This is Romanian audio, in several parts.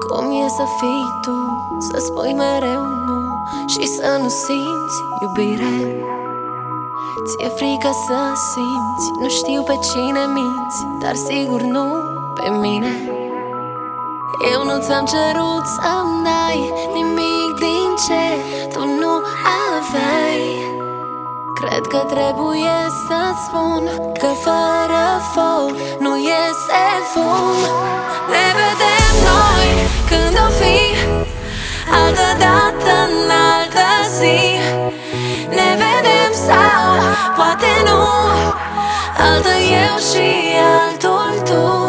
Cum e să fii tu, să spui mereu nu Și să nu simți iubire? Ți-e frică să simți, nu știu pe cine minți Dar sigur nu pe mine. Eu nu ți-am cerut să-mi dai nimic din ce tu nu aveai. Cred că trebuie să-ți spun Că fără foc nu iese fum. Ne vedem poate nu. Altă eu și altul tu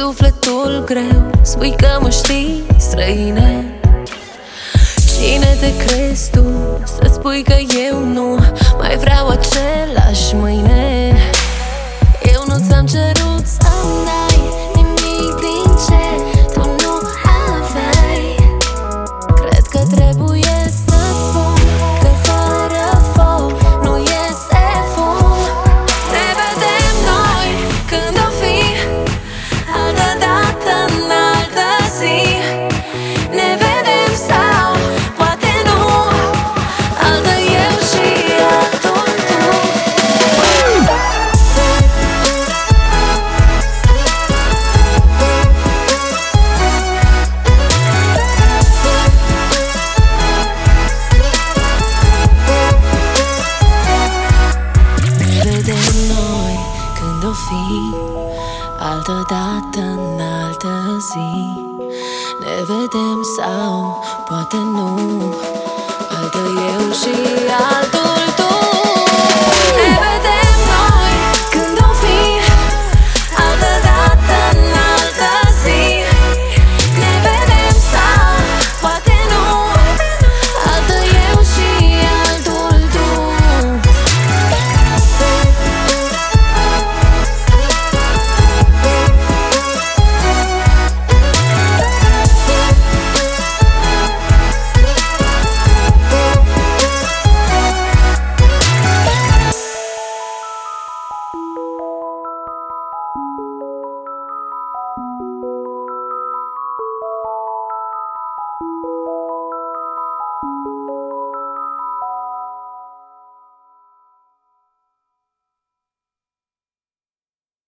sufletul greu. Spui că mă știi străine. Cine te crezi tu? Să spui că eu nu. Mai vreau același mâine când o fi Altă dată în altă zi. Ne vedem sau poate nu Altă eu și